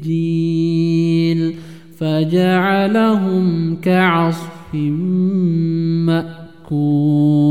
السجيل فجعلهم كعصف مأكول.